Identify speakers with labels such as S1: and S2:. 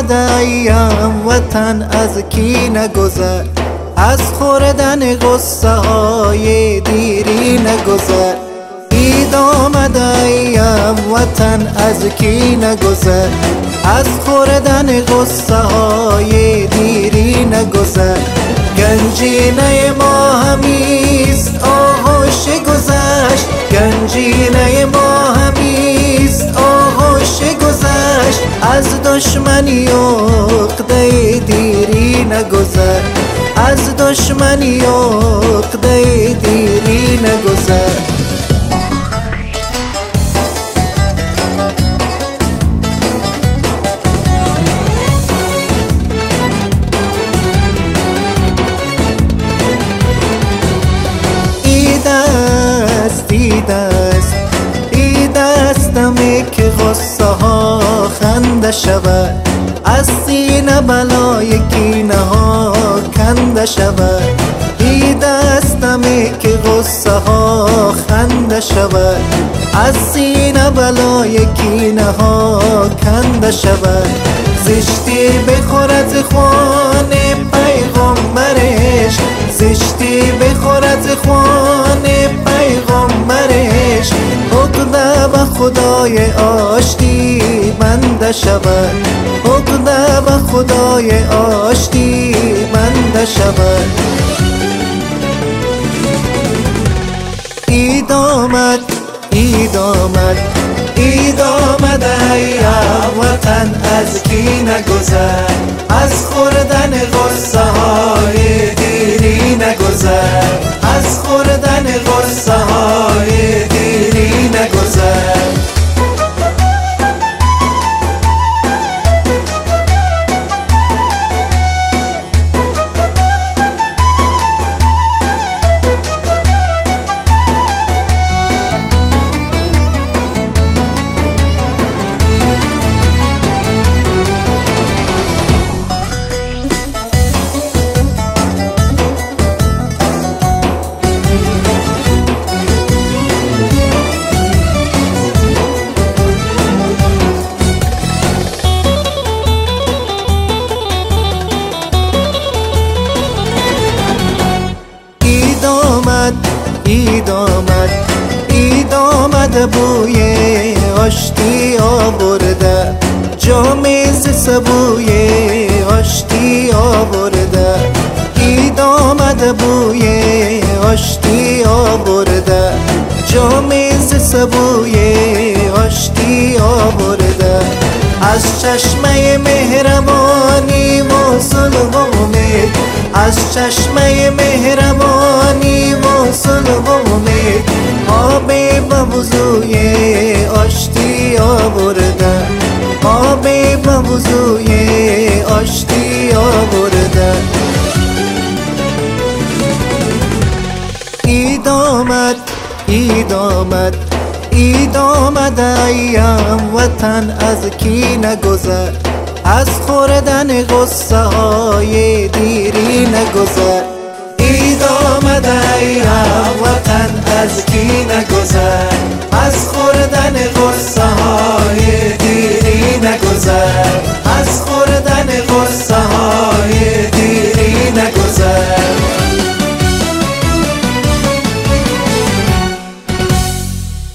S1: آمد ایم وطن از کی نگذر؟ از خوردن غصه های دیری نگذر. عید آمد ایم وطن از کی نگذر؟ از خوردن غصه های دیری نگذر. گنجینه ما همیست دشمنی عقده دیری نگذر. از دشمنی عقده دیری نگذر. عید استمه که غصه ها خنده شود. از سینه بلای کینه ها کنده شود. عید استمه که غصه ها خنده شود. از سینه بلای کینه ها کنده شود. زشتی بخورد خوان پیغمبرش. زشتی بخورد خوان خدای آشتی بنده شود. حقده به خدای آشتی بنده شود. اید آمد اید آمد اید آمد وطن از کی نگذر؟ از خوردن غصه آمد اید آمد بوی آشتی آورده. جامیز سبوی آشتی آورده. اید آمد بوی آشتی آورده. جامیز سبوی آشتی آورده. از چشمه مهربانی و ظلم از چشمه مهربانی و ظلم آب بوزوی آشتی آورده آب بوزوی آشتی آورده اید آمد اید آمد اید آمد ایم وطن از کی نگذر؟ از خوردن غصه های دیری نگذر. باد آمد ای وطن از کی نگذر؟ از خوردن غ...